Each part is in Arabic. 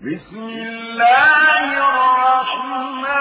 بسم الله الرحمن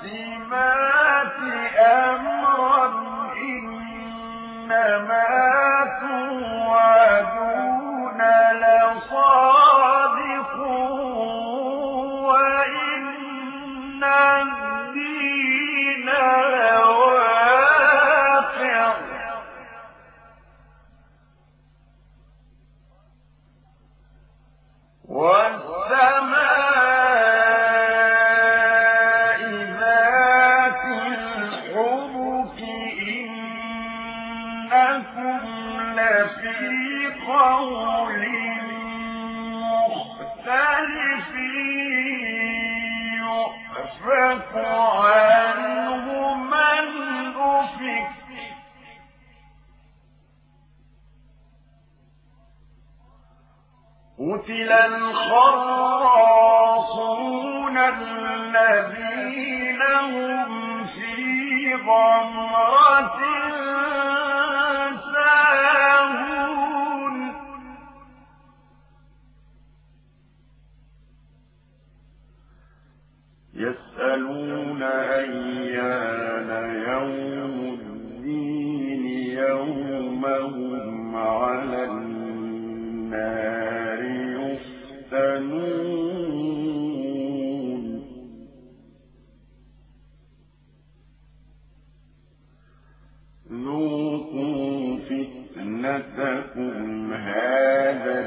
فالمقسمات أمرا إنما غمرة أحدكم هذا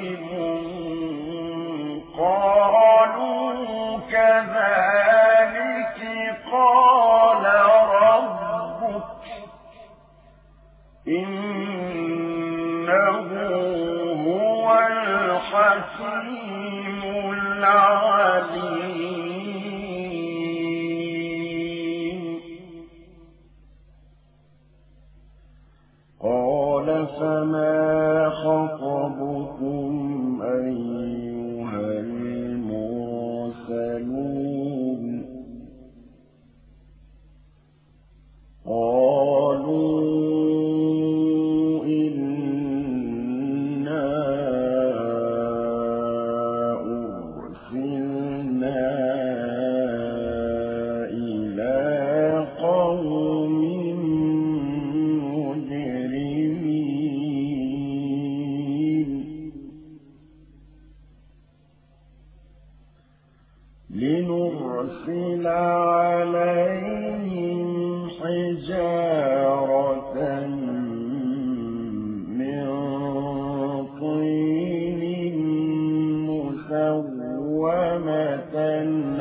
الحكيم العليم قال فما خطأ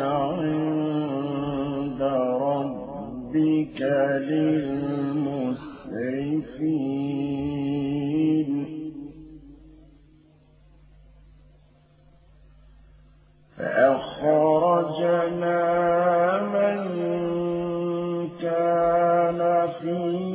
عند ربك للمسرفين. فأخرجنا من كان فيه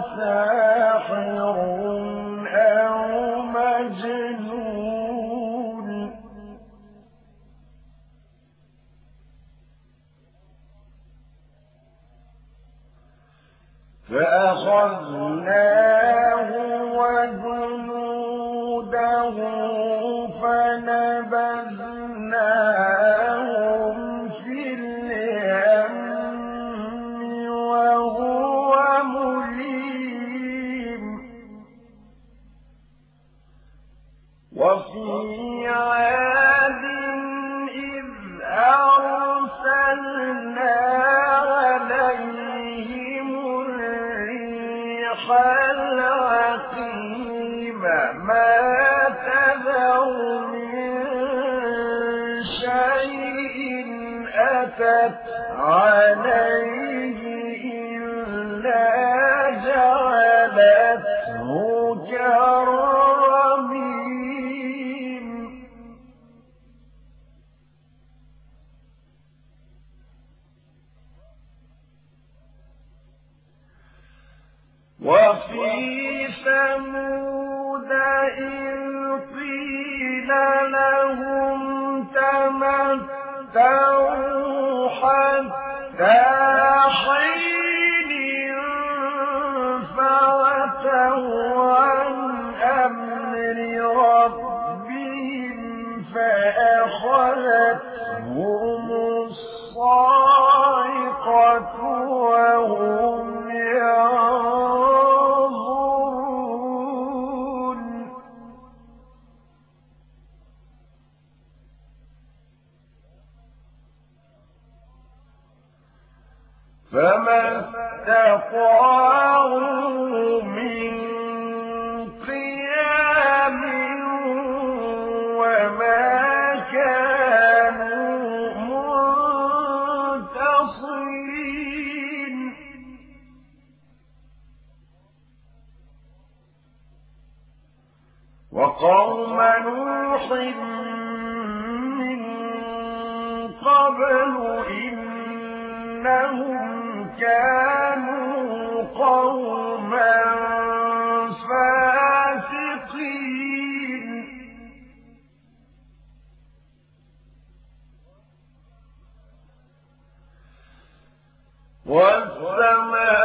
عسى والسماء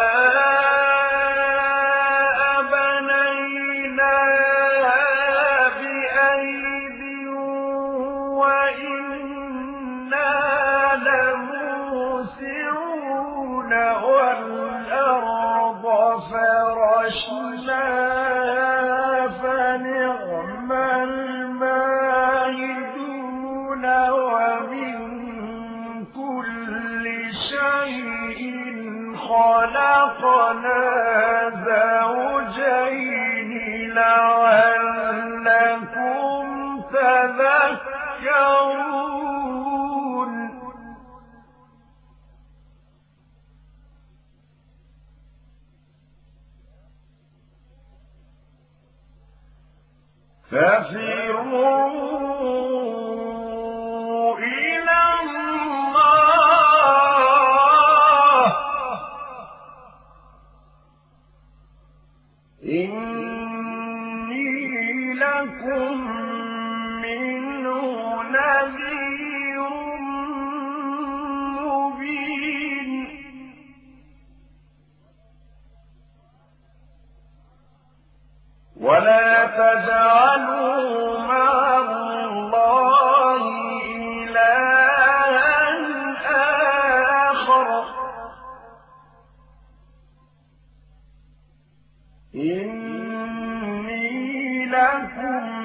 خلقنا إني لكم إني لكم